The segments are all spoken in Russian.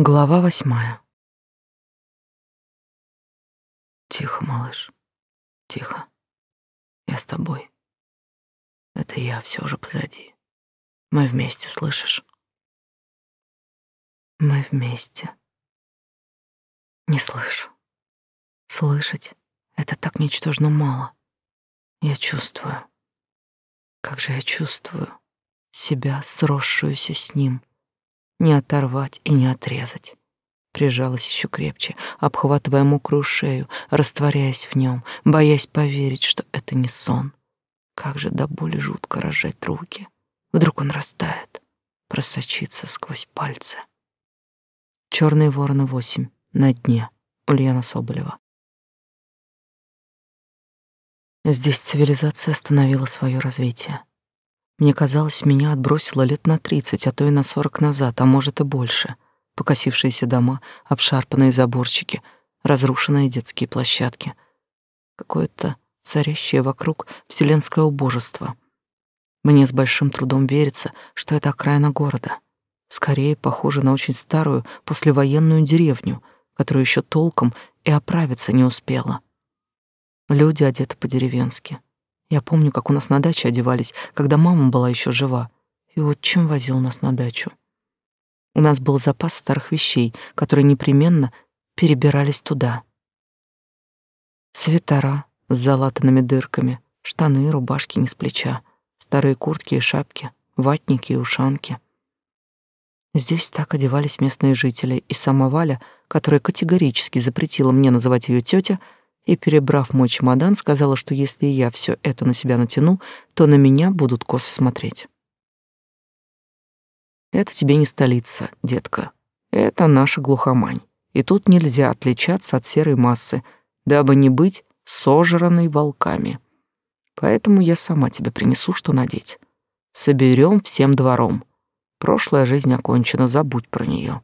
Глава восьмая. Тихо, малыш. Тихо. Я с тобой. Это я, все уже позади. Мы вместе, слышишь? Мы вместе. Не слышу. Слышать — это так ничтожно мало. Я чувствую. Как же я чувствую себя, сросшуюся с ним. Не оторвать и не отрезать. Прижалась еще крепче, обхватывая мокрую шею, растворяясь в нем, боясь поверить, что это не сон. Как же до боли жутко разжать руки. Вдруг он растает, просочится сквозь пальцы. Черные вороны восемь на дне. Ульяна Соболева. Здесь цивилизация остановила свое развитие. Мне казалось, меня отбросило лет на тридцать, а то и на сорок назад, а может и больше. Покосившиеся дома, обшарпанные заборчики, разрушенные детские площадки. Какое-то царящее вокруг вселенское убожество. Мне с большим трудом верится, что это окраина города. Скорее, похоже на очень старую послевоенную деревню, которая еще толком и оправиться не успела. Люди одеты по-деревенски. Я помню, как у нас на даче одевались, когда мама была еще жива, и отчим возил нас на дачу. У нас был запас старых вещей, которые непременно перебирались туда. Свитера с залатанными дырками, штаны, рубашки не с плеча, старые куртки и шапки, ватники и ушанки. Здесь так одевались местные жители, и сама Валя, которая категорически запретила мне называть ее тетя, и, перебрав мой чемодан, сказала, что если я все это на себя натяну, то на меня будут косо смотреть. Это тебе не столица, детка. Это наша глухомань. И тут нельзя отличаться от серой массы, дабы не быть сожранной волками. Поэтому я сама тебе принесу, что надеть. Соберем всем двором. Прошлая жизнь окончена, забудь про нее.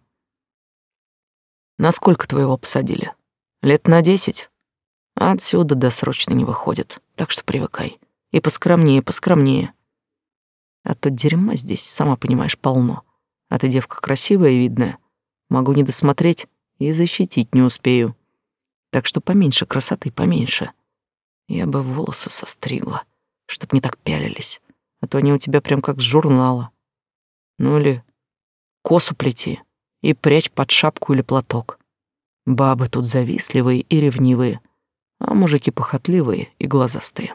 Насколько твоего посадили? Лет на десять? А отсюда досрочно не выходит, так что привыкай. И поскромнее, поскромнее. А то дерьма здесь, сама понимаешь, полно. А ты девка красивая и видная. Могу не досмотреть и защитить не успею. Так что поменьше красоты, поменьше. Я бы волосы состригла, чтоб не так пялились. А то они у тебя прям как с журнала. Ну или косу плети и прячь под шапку или платок. Бабы тут завистливые и ревнивые — а мужики похотливые и глазастые.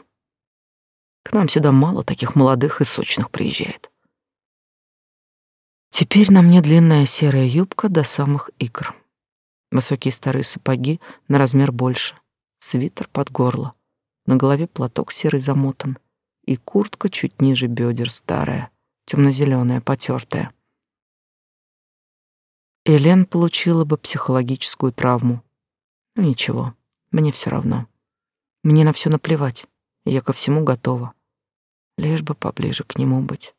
К нам сюда мало таких молодых и сочных приезжает. Теперь на мне длинная серая юбка до самых икр. Высокие старые сапоги на размер больше, свитер под горло, на голове платок серый замотан и куртка чуть ниже бедер старая, темно-зеленая, потертая. Элен получила бы психологическую травму. Ну ничего, мне все равно. Мне на все наплевать. Я ко всему готова. Лишь бы поближе к нему быть.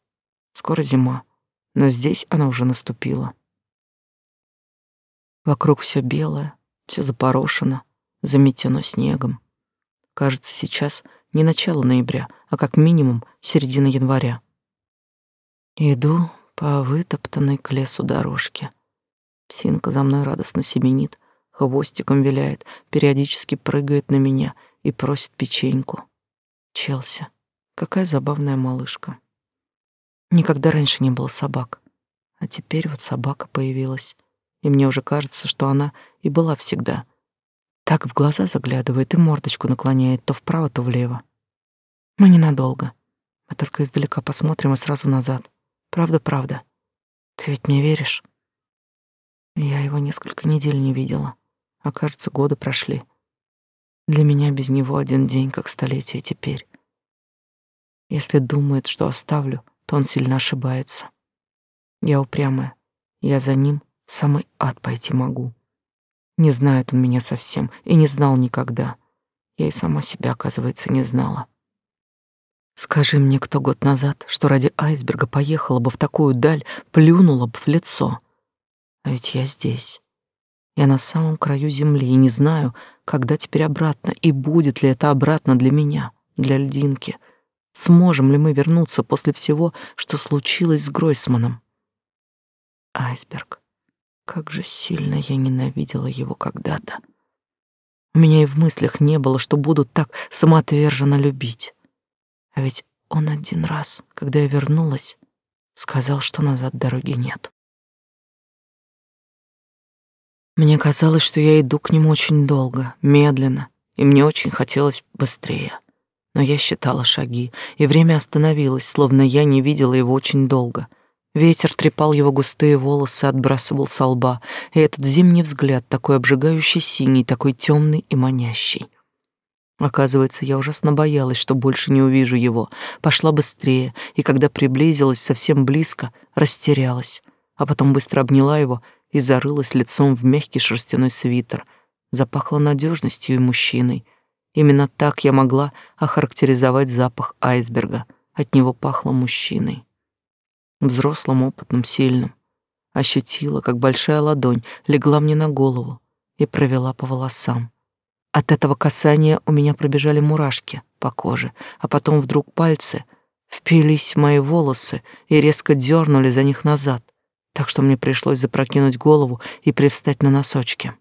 Скоро зима, но здесь она уже наступила. Вокруг все белое, все запорошено, заметено снегом. Кажется, сейчас не начало ноября, а как минимум середина января. Иду по вытоптанной к лесу дорожке. Псинка за мной радостно семенит, хвостиком виляет, периодически прыгает на меня и просит печеньку. Челси, какая забавная малышка. Никогда раньше не было собак, а теперь вот собака появилась, и мне уже кажется, что она и была всегда. Так в глаза заглядывает и мордочку наклоняет то вправо, то влево. Мы ненадолго. Мы только издалека посмотрим и сразу назад. Правда-правда. Ты ведь мне веришь? Я его несколько недель не видела. А кажется, годы прошли. Для меня без него один день, как столетие теперь. Если думает, что оставлю, то он сильно ошибается. Я упрямая. Я за ним в самый ад пойти могу. Не знает он меня совсем и не знал никогда. Я и сама себя, оказывается, не знала. Скажи мне кто год назад, что ради айсберга поехала бы в такую даль, плюнула бы в лицо. А ведь я здесь. Я на самом краю земли и не знаю, когда теперь обратно, и будет ли это обратно для меня, для льдинки. Сможем ли мы вернуться после всего, что случилось с Гройсманом? Айсберг. Как же сильно я ненавидела его когда-то. У меня и в мыслях не было, что буду так самоотверженно любить. А ведь он один раз, когда я вернулась, сказал, что назад дороги нет. Мне казалось, что я иду к нему очень долго, медленно, и мне очень хотелось быстрее. Но я считала шаги, и время остановилось, словно я не видела его очень долго. Ветер трепал его густые волосы, отбрасывал со лба, и этот зимний взгляд, такой обжигающий синий, такой темный и манящий. Оказывается, я ужасно боялась, что больше не увижу его. Пошла быстрее, и когда приблизилась совсем близко, растерялась, а потом быстро обняла его и зарылась лицом в мягкий шерстяной свитер. Запахло надежностью и мужчиной. Именно так я могла охарактеризовать запах айсберга. От него пахло мужчиной. Взрослым, опытным, сильным. Ощутила, как большая ладонь легла мне на голову и провела по волосам. От этого касания у меня пробежали мурашки по коже, а потом вдруг пальцы впились в мои волосы и резко дернули за них назад, так что мне пришлось запрокинуть голову и привстать на носочки.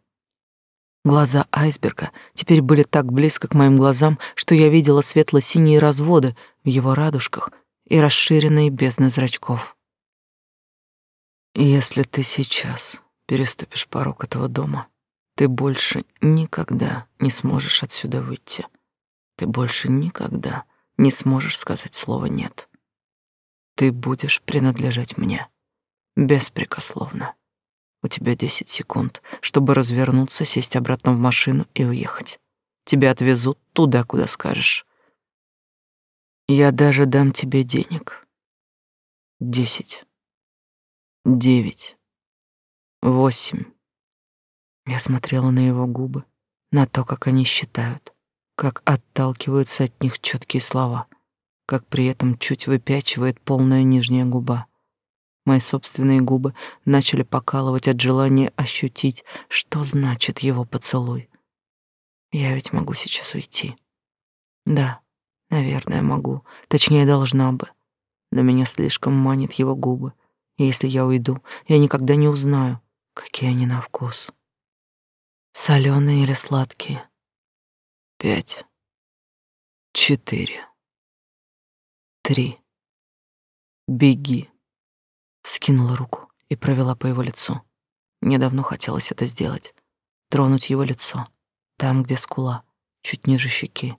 Глаза айсберга теперь были так близко к моим глазам, что я видела светло-синие разводы в его радужках и расширенные бездны зрачков. «Если ты сейчас переступишь порог этого дома, ты больше никогда не сможешь отсюда выйти. Ты больше никогда не сможешь сказать слово «нет». Ты будешь принадлежать мне. Беспрекословно. У тебя десять секунд, чтобы развернуться, сесть обратно в машину и уехать. Тебя отвезут туда, куда скажешь. Я даже дам тебе денег. Десять. Девять. Восемь. Я смотрела на его губы, на то, как они считают, как отталкиваются от них четкие слова, как при этом чуть выпячивает полная нижняя губа. Мои собственные губы начали покалывать от желания ощутить, что значит его поцелуй. Я ведь могу сейчас уйти. Да, наверное, могу. Точнее, должна бы. Но меня слишком манит его губы. И если я уйду, я никогда не узнаю, какие они на вкус. Соленые или сладкие? Пять. Четыре. Три. Беги. Вскинула руку и провела по его лицу. Мне давно хотелось это сделать. Тронуть его лицо. Там, где скула, чуть ниже щеки.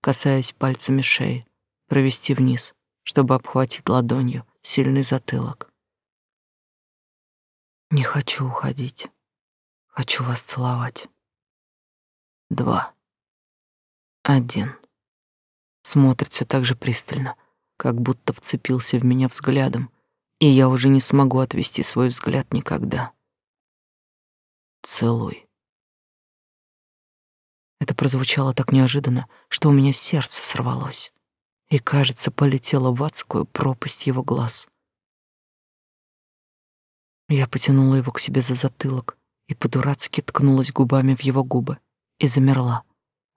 Касаясь пальцами шеи. Провести вниз, чтобы обхватить ладонью сильный затылок. Не хочу уходить. Хочу вас целовать. Два. Один. Смотрит все так же пристально, как будто вцепился в меня взглядом, и я уже не смогу отвести свой взгляд никогда. Целуй. Это прозвучало так неожиданно, что у меня сердце сорвалось и, кажется, полетело в адскую пропасть его глаз. Я потянула его к себе за затылок, и по-дурацки ткнулась губами в его губы и замерла.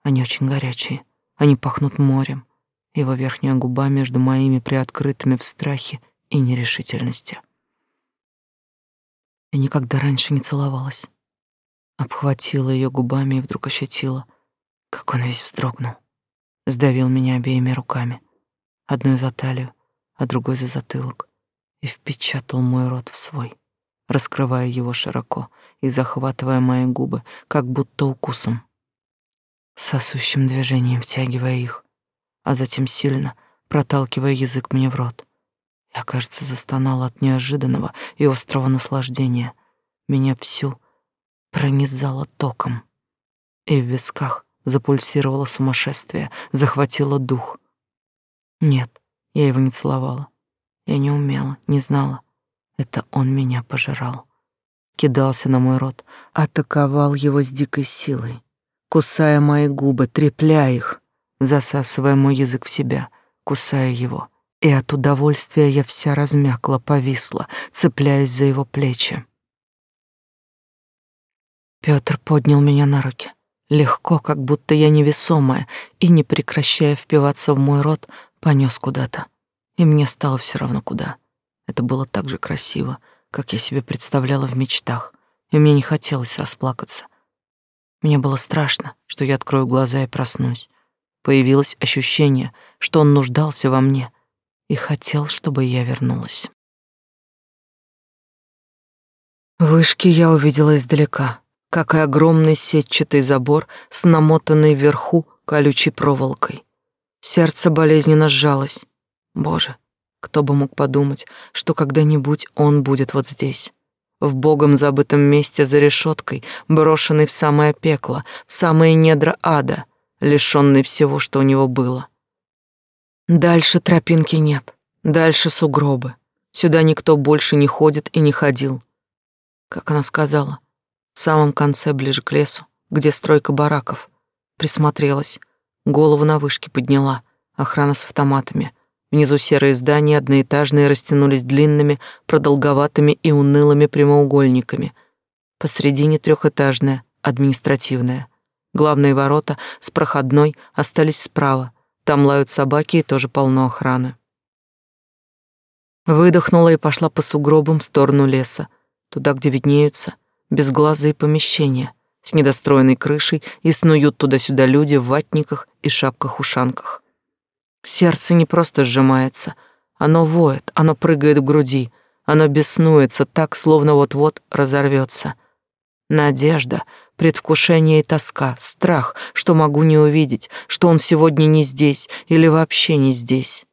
Они очень горячие, они пахнут морем. Его верхняя губа между моими приоткрытыми в страхе и нерешительности. Я никогда раньше не целовалась. Обхватила ее губами и вдруг ощутила, как он весь вздрогнул. Сдавил меня обеими руками, одной за талию, а другой за затылок, и впечатал мой рот в свой, раскрывая его широко — и захватывая мои губы, как будто укусом, сосущим движением втягивая их, а затем сильно проталкивая язык мне в рот. Я, кажется, застонала от неожиданного и острого наслаждения. Меня всю пронизало током, и в висках запульсировало сумасшествие, захватило дух. Нет, я его не целовала. Я не умела, не знала. Это он меня пожирал кидался на мой рот, атаковал его с дикой силой, кусая мои губы, трепля их, засасывая мой язык в себя, кусая его. И от удовольствия я вся размякла, повисла, цепляясь за его плечи. Пётр поднял меня на руки, легко, как будто я невесомая, и, не прекращая впиваться в мой рот, понёс куда-то. И мне стало все равно куда. Это было так же красиво, как я себе представляла в мечтах, и мне не хотелось расплакаться. Мне было страшно, что я открою глаза и проснусь. Появилось ощущение, что он нуждался во мне и хотел, чтобы я вернулась. Вышки я увидела издалека, как и огромный сетчатый забор с намотанной вверху колючей проволокой. Сердце болезненно сжалось. Боже, кто бы мог подумать, что когда-нибудь он будет вот здесь, в богом забытом месте за решеткой, брошенный в самое пекло, в самые недра ада, лишенный всего, что у него было. Дальше тропинки нет, дальше сугробы. Сюда никто больше не ходит и не ходил. Как она сказала, в самом конце, ближе к лесу, где стройка бараков. Присмотрелась, голову на вышке подняла, охрана с автоматами — Внизу серые здания, одноэтажные, растянулись длинными, продолговатыми и унылыми прямоугольниками. Посредине трехэтажная, административная. Главные ворота с проходной остались справа. Там лают собаки и тоже полно охраны. Выдохнула и пошла по сугробам в сторону леса, туда, где виднеются безглазые помещения с недостроенной крышей и снуют туда-сюда люди в ватниках и шапках-ушанках. Сердце не просто сжимается, оно воет, оно прыгает в груди, оно беснуется так, словно вот-вот разорвется. Надежда, предвкушение и тоска, страх, что могу не увидеть, что он сегодня не здесь или вообще не здесь.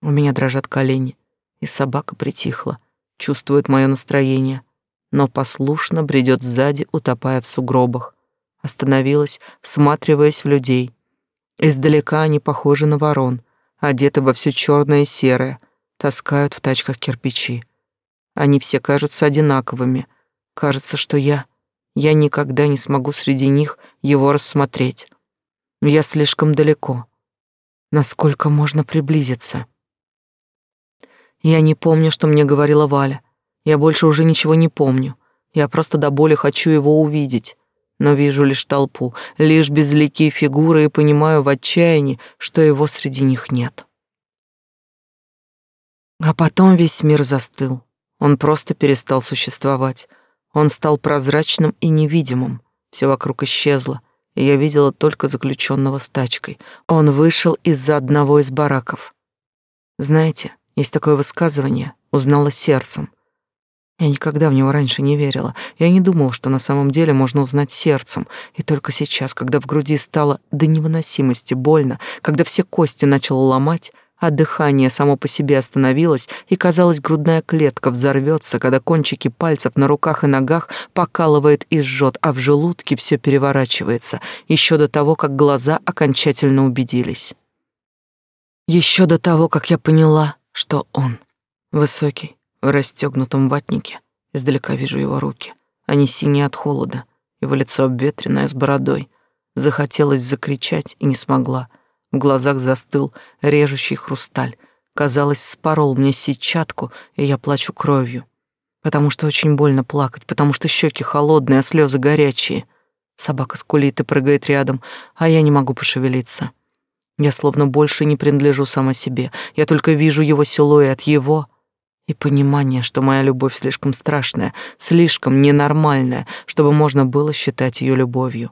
У меня дрожат колени, и собака притихла, чувствует мое настроение, но послушно бредет сзади, утопая в сугробах. Остановилась, всматриваясь в людей — Издалека они похожи на ворон, одеты во все черное и серое, таскают в тачках кирпичи. Они все кажутся одинаковыми. Кажется, что я... Я никогда не смогу среди них его рассмотреть. Я слишком далеко. Насколько можно приблизиться? Я не помню, что мне говорила Валя. Я больше уже ничего не помню. Я просто до боли хочу его увидеть но вижу лишь толпу, лишь безликие фигуры и понимаю в отчаянии, что его среди них нет. А потом весь мир застыл. Он просто перестал существовать. Он стал прозрачным и невидимым. Все вокруг исчезло, и я видела только заключенного с тачкой. Он вышел из-за одного из бараков. Знаете, есть такое высказывание «узнала сердцем». Я никогда в него раньше не верила. Я не думала, что на самом деле можно узнать сердцем. И только сейчас, когда в груди стало до невыносимости больно, когда все кости начало ломать, а дыхание само по себе остановилось, и, казалось, грудная клетка взорвется, когда кончики пальцев на руках и ногах покалывает и жжет, а в желудке все переворачивается, еще до того, как глаза окончательно убедились. Еще до того, как я поняла, что он высокий, в расстегнутом ватнике. Издалека вижу его руки. Они синие от холода, его лицо обветренное с бородой. Захотелось закричать и не смогла. В глазах застыл режущий хрусталь. Казалось, спорол мне сетчатку, и я плачу кровью. Потому что очень больно плакать, потому что щеки холодные, а слезы горячие. Собака скулит и прыгает рядом, а я не могу пошевелиться. Я словно больше не принадлежу сама себе. Я только вижу его силуэт, его и понимание, что моя любовь слишком страшная, слишком ненормальная, чтобы можно было считать ее любовью.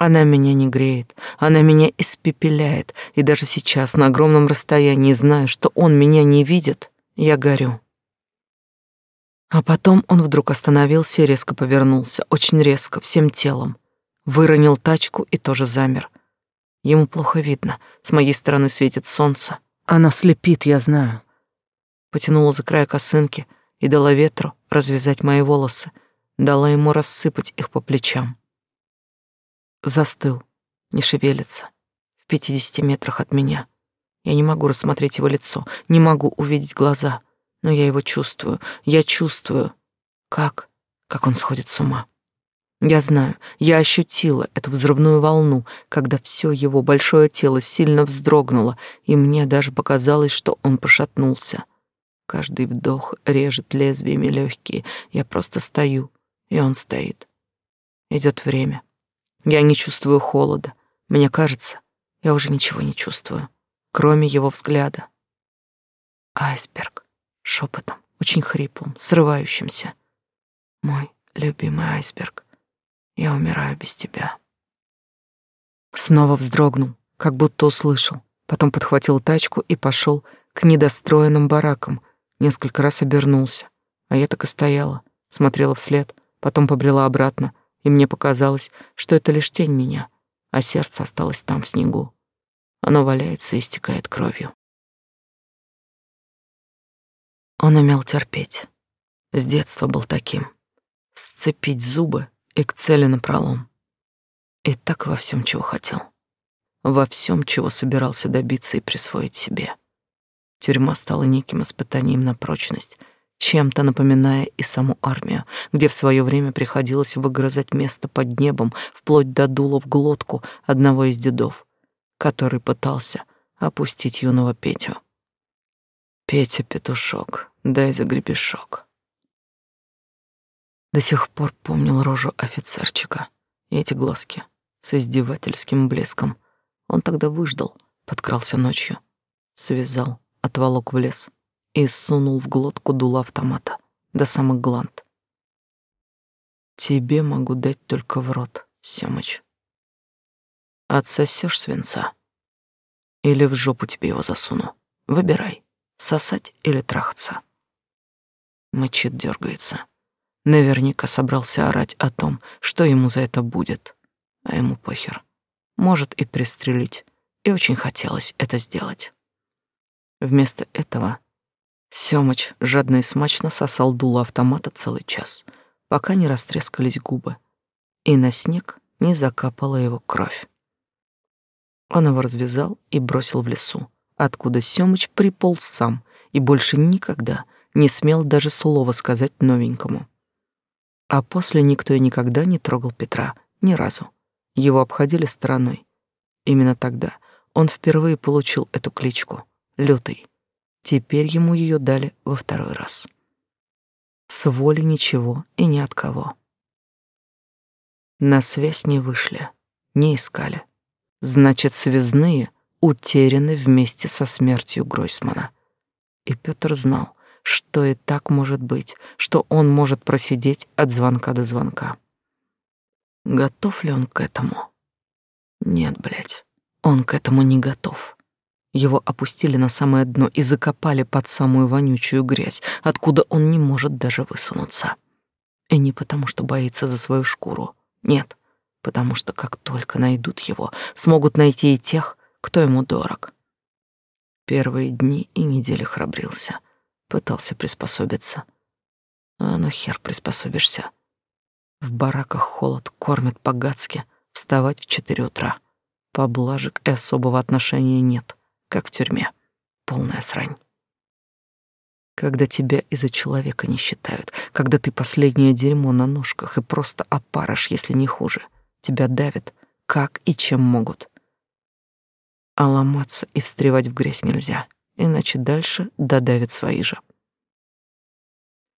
Она меня не греет, она меня испепеляет, и даже сейчас на огромном расстоянии, зная, что он меня не видит, я горю. А потом он вдруг остановился и резко повернулся, очень резко, всем телом. Выронил тачку и тоже замер. Ему плохо видно, с моей стороны светит солнце. Оно слепит, я знаю, потянула за край косынки и дала ветру развязать мои волосы, дала ему рассыпать их по плечам. Застыл, не шевелится, в пятидесяти метрах от меня. Я не могу рассмотреть его лицо, не могу увидеть глаза, но я его чувствую, я чувствую, как, как он сходит с ума. Я знаю, я ощутила эту взрывную волну, когда все его большое тело сильно вздрогнуло, и мне даже показалось, что он пошатнулся. Каждый вдох режет лезвиями легкие. Я просто стою, и он стоит. Идет время. Я не чувствую холода. Мне кажется, я уже ничего не чувствую, кроме его взгляда. Айсберг, шепотом, очень хриплым, срывающимся. «Мой любимый айсберг, я умираю без тебя». Снова вздрогнул, как будто услышал, потом подхватил тачку и пошел к недостроенным баракам, несколько раз обернулся, а я так и стояла, смотрела вслед, потом побрела обратно, и мне показалось, что это лишь тень меня, а сердце осталось там в снегу. Оно валяется и истекает кровью. Он умел терпеть. С детства был таким. Сцепить зубы и к цели напролом. И так во всем, чего хотел. Во всем, чего собирался добиться и присвоить себе. Тюрьма стала неким испытанием на прочность, чем-то напоминая и саму армию, где в свое время приходилось выгрызать место под небом вплоть до дула в глотку одного из дедов, который пытался опустить юного Петю. Петя петушок, дай за гребешок. До сих пор помнил рожу офицерчика и эти глазки с издевательским блеском. Он тогда выждал, подкрался ночью, связал, отволок в лес и сунул в глотку дуло автомата до самых гланд. Тебе могу дать только в рот, Семыч. Отсосешь свинца или в жопу тебе его засуну. Выбирай, сосать или трахаться. Мычит, дергается. Наверняка собрался орать о том, что ему за это будет, а ему похер. Может и пристрелить, и очень хотелось это сделать. Вместо этого Сёмыч жадно и смачно сосал дуло автомата целый час, пока не растрескались губы, и на снег не закапала его кровь. Он его развязал и бросил в лесу, откуда Сёмыч приполз сам и больше никогда не смел даже слова сказать новенькому. А после никто и никогда не трогал Петра, ни разу. Его обходили стороной. Именно тогда он впервые получил эту кличку — Лютый. Теперь ему ее дали во второй раз. С воли ничего и ни от кого. На связь не вышли, не искали. Значит, связные утеряны вместе со смертью Гройсмана. И Петр знал, что и так может быть, что он может просидеть от звонка до звонка. Готов ли он к этому? Нет, блядь, он к этому не готов. Его опустили на самое дно и закопали под самую вонючую грязь, откуда он не может даже высунуться. И не потому, что боится за свою шкуру. Нет, потому что как только найдут его, смогут найти и тех, кто ему дорог. Первые дни и недели храбрился, пытался приспособиться. А ну хер приспособишься. В бараках холод, кормят по-гадски, вставать в четыре утра. Поблажек и особого отношения нет как в тюрьме. Полная срань. Когда тебя из-за человека не считают, когда ты последнее дерьмо на ножках и просто опарыш, если не хуже, тебя давят, как и чем могут. А ломаться и встревать в грязь нельзя, иначе дальше додавят свои же.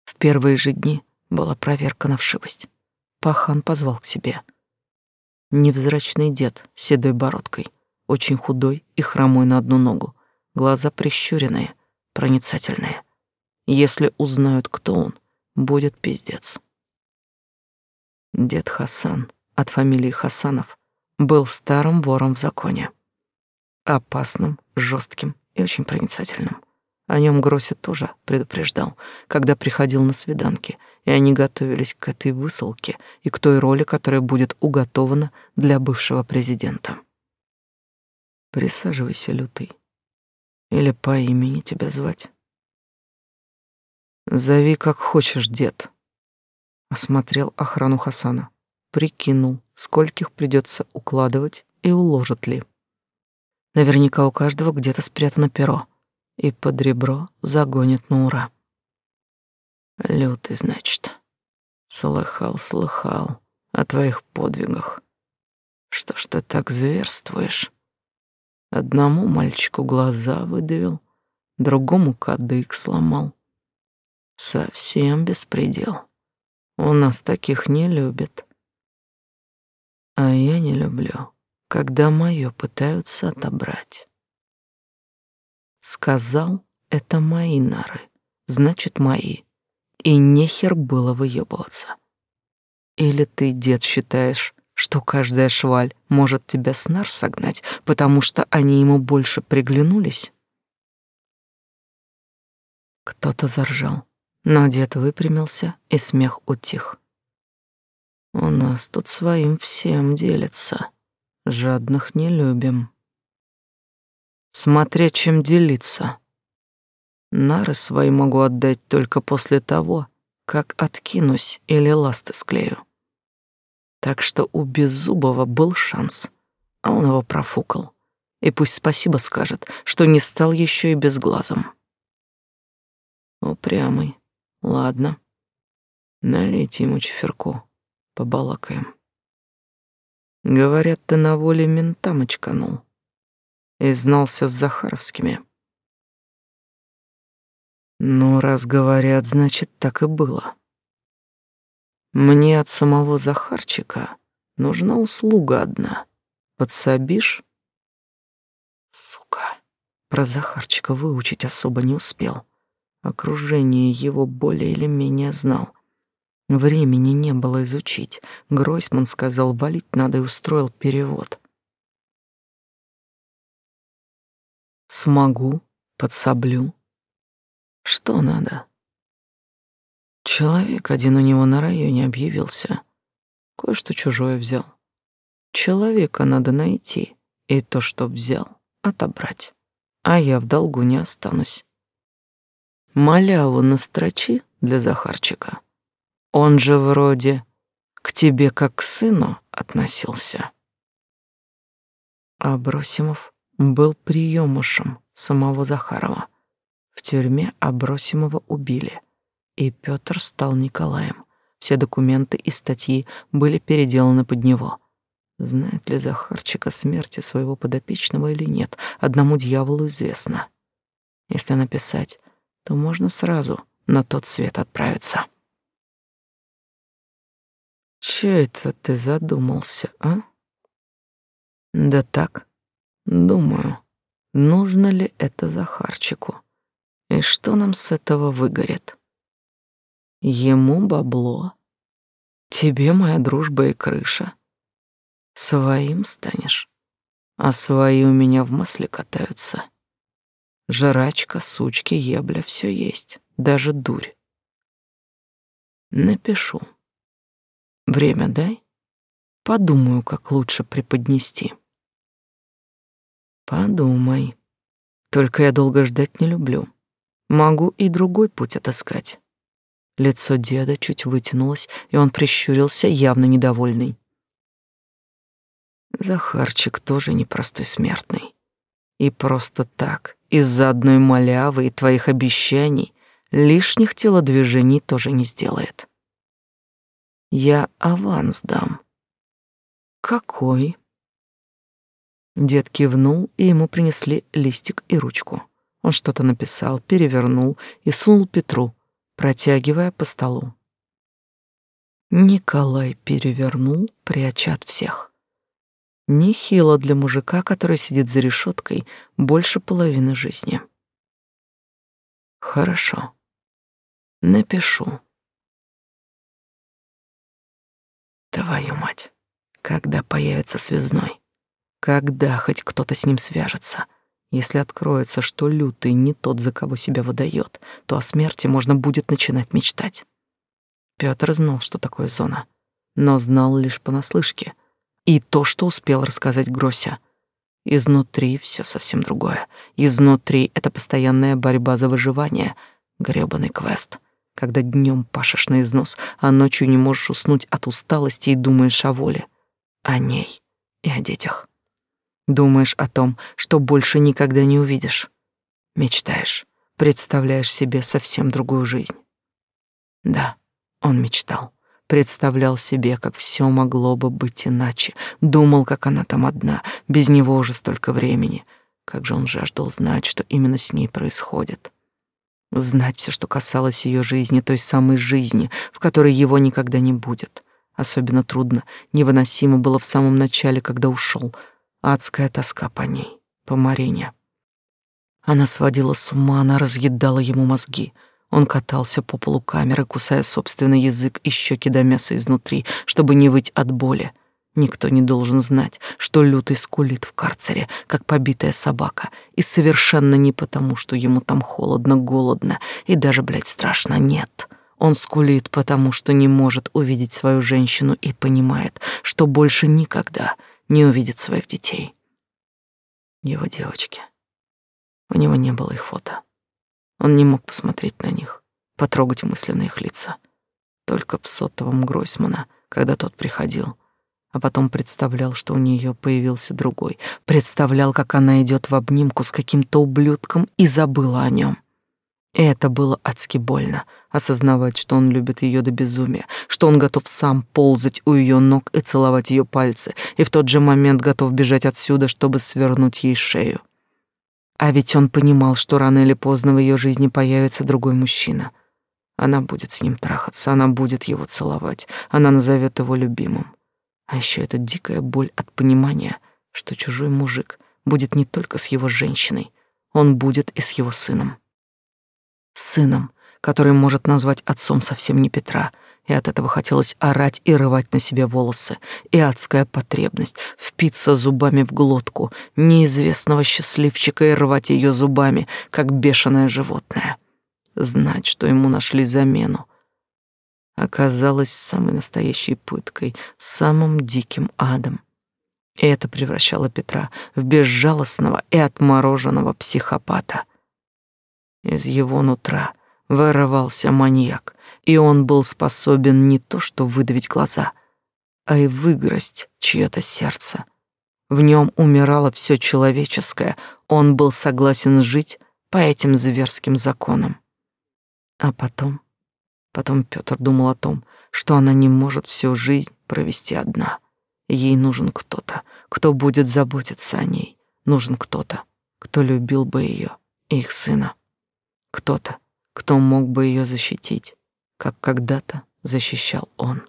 В первые же дни была проверка на вшивость. Пахан позвал к себе. Невзрачный дед с седой бородкой — очень худой и хромой на одну ногу, глаза прищуренные, проницательные. Если узнают, кто он, будет пиздец. Дед Хасан от фамилии Хасанов был старым вором в законе. Опасным, жестким и очень проницательным. О нем Гросси тоже предупреждал, когда приходил на свиданки, и они готовились к этой высылке и к той роли, которая будет уготована для бывшего президента. Присаживайся, лютый. Или по имени тебя звать? Зови как хочешь, дед. Осмотрел охрану Хасана, прикинул, скольких придется укладывать и уложат ли. Наверняка у каждого где-то спрятано перо, и под ребро загонит на ура. Лютый, значит. Слыхал, слыхал о твоих подвигах. Что ж ты так зверствуешь? Одному мальчику глаза выдавил, другому кадык сломал. Совсем беспредел. У нас таких не любят. А я не люблю, когда моё пытаются отобрать. Сказал, это мои нары. значит мои. И нехер было выебываться. Или ты, дед, считаешь, что каждая шваль может тебя с нар согнать, потому что они ему больше приглянулись? Кто-то заржал, но дед выпрямился, и смех утих. У нас тут своим всем делится. Жадных не любим. Смотря чем делиться. Нары свои могу отдать только после того, как откинусь или ласты склею. Так что у Беззубова был шанс, а он его профукал. И пусть спасибо скажет, что не стал еще и безглазом. Упрямый. Ладно. Налейте ему чеферку. Побалакаем. Говорят, ты на воле мента мочканул. И знался с Захаровскими. Ну, раз говорят, значит, так и было. Мне от самого Захарчика нужна услуга одна. Подсобишь? Сука. Про Захарчика выучить особо не успел. Окружение его более или менее знал. Времени не было изучить. Гройсман сказал, валить надо и устроил перевод. Смогу, подсоблю. Что надо? Человек один у него на районе объявился. Кое-что чужое взял. Человека надо найти, и то, что взял, отобрать. А я в долгу не останусь. Маляву настрочи для Захарчика. Он же вроде к тебе как к сыну относился. Абросимов был приемышем самого Захарова. В тюрьме Абросимова убили, и Пётр стал Николаем. Все документы и статьи были переделаны под него. Знает ли Захарчик о смерти своего подопечного или нет, одному дьяволу известно. Если написать, то можно сразу на тот свет отправиться. Че это ты задумался, а? Да так, думаю, нужно ли это Захарчику, и что нам с этого выгорит. Ему бабло, тебе моя дружба и крыша. Своим станешь, а свои у меня в масле катаются. Жрачка, сучки, ебля, все есть, даже дурь. Напишу. Время дай. Подумаю, как лучше преподнести. Подумай. Только я долго ждать не люблю. Могу и другой путь отыскать. Лицо деда чуть вытянулось, и он прищурился, явно недовольный. Захарчик тоже непростой смертный. И просто так из-за одной малявы и твоих обещаний лишних телодвижений тоже не сделает. Я аванс дам. Какой? Дед кивнул, и ему принесли листик и ручку. Он что-то написал, перевернул и сунул Петру, протягивая по столу. Николай перевернул, пряча от всех. Нехило для мужика, который сидит за решеткой больше половины жизни. Хорошо. Напишу. Твою мать. Когда появится связной? Когда хоть кто-то с ним свяжется? Если откроется, что лютый не тот, за кого себя выдает, то о смерти можно будет начинать мечтать. Пётр знал, что такое зона, но знал лишь понаслышке — и то, что успел рассказать Грося. Изнутри все совсем другое. Изнутри это постоянная борьба за выживание, грёбаный квест. Когда днем пашешь на износ, а ночью не можешь уснуть от усталости и думаешь о воле, о ней и о детях. Думаешь о том, что больше никогда не увидишь. Мечтаешь, представляешь себе совсем другую жизнь. Да, он мечтал представлял себе, как все могло бы быть иначе, думал, как она там одна, без него уже столько времени. Как же он жаждал знать, что именно с ней происходит. Знать все, что касалось ее жизни, той самой жизни, в которой его никогда не будет. Особенно трудно, невыносимо было в самом начале, когда ушел. Адская тоска по ней, по Марине. Она сводила с ума, она разъедала ему мозги — Он катался по полу камеры, кусая собственный язык и щеки до мяса изнутри, чтобы не выть от боли. Никто не должен знать, что Лютый скулит в карцере, как побитая собака, и совершенно не потому, что ему там холодно, голодно и даже, блядь, страшно, нет. Он скулит, потому что не может увидеть свою женщину и понимает, что больше никогда не увидит своих детей. Его девочки. У него не было их фото. Он не мог посмотреть на них, потрогать мысленно их лица. Только в сотовом Гройсмана, когда тот приходил, а потом представлял, что у нее появился другой, представлял, как она идет в обнимку с каким-то ублюдком и забыла о нем. И это было адски больно осознавать, что он любит ее до безумия, что он готов сам ползать у ее ног и целовать ее пальцы, и в тот же момент готов бежать отсюда, чтобы свернуть ей шею. А ведь он понимал, что рано или поздно в ее жизни появится другой мужчина. Она будет с ним трахаться, она будет его целовать, она назовет его любимым. А еще эта дикая боль от понимания, что чужой мужик будет не только с его женщиной, он будет и с его сыном. Сыном, который может назвать отцом совсем не Петра, и от этого хотелось орать и рвать на себе волосы, и адская потребность впиться зубами в глотку неизвестного счастливчика и рвать ее зубами, как бешеное животное. Знать, что ему нашли замену, оказалось самой настоящей пыткой, самым диким адом. И это превращало Петра в безжалостного и отмороженного психопата. Из его нутра вырывался маньяк, и он был способен не то что выдавить глаза, а и выгрызть чье-то сердце. В нем умирало все человеческое, он был согласен жить по этим зверским законам. А потом, потом Петр думал о том, что она не может всю жизнь провести одна. Ей нужен кто-то, кто будет заботиться о ней. Нужен кто-то, кто любил бы ее и их сына. Кто-то, кто мог бы ее защитить, как когда-то защищал он.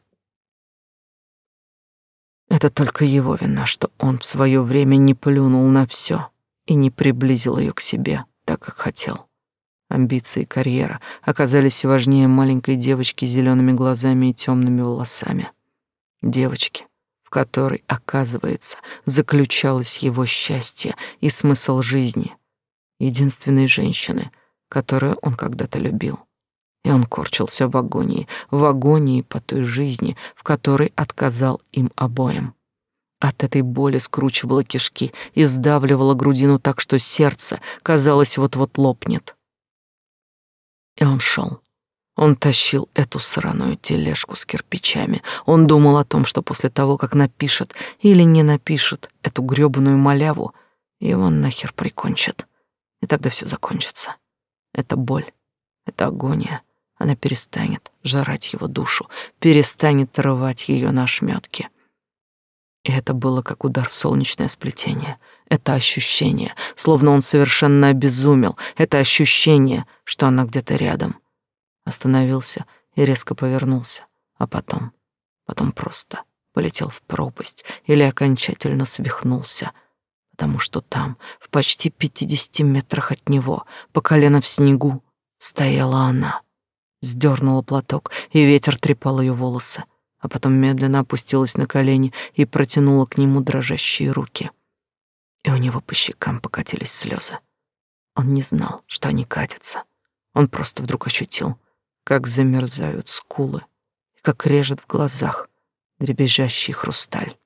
Это только его вина, что он в свое время не плюнул на все и не приблизил ее к себе так, как хотел. Амбиции и карьера оказались важнее маленькой девочки с зелеными глазами и темными волосами. Девочки, в которой, оказывается, заключалось его счастье и смысл жизни. Единственной женщины, которую он когда-то любил и он корчился в агонии, в агонии по той жизни, в которой отказал им обоим. От этой боли скручивало кишки и сдавливало грудину так, что сердце, казалось, вот-вот лопнет. И он шел. Он тащил эту сраную тележку с кирпичами. Он думал о том, что после того, как напишет или не напишет эту грёбаную маляву, его нахер прикончат. И тогда все закончится. Это боль, это агония, она перестанет жрать его душу, перестанет рвать ее на ошметки. И это было как удар в солнечное сплетение. Это ощущение, словно он совершенно обезумел. Это ощущение, что она где-то рядом. Остановился и резко повернулся. А потом, потом просто полетел в пропасть или окончательно свихнулся, потому что там, в почти пятидесяти метрах от него, по колено в снегу, стояла она сдернула платок, и ветер трепал ее волосы, а потом медленно опустилась на колени и протянула к нему дрожащие руки. И у него по щекам покатились слезы. Он не знал, что они катятся. Он просто вдруг ощутил, как замерзают скулы и как режет в глазах дребезжащий хрусталь.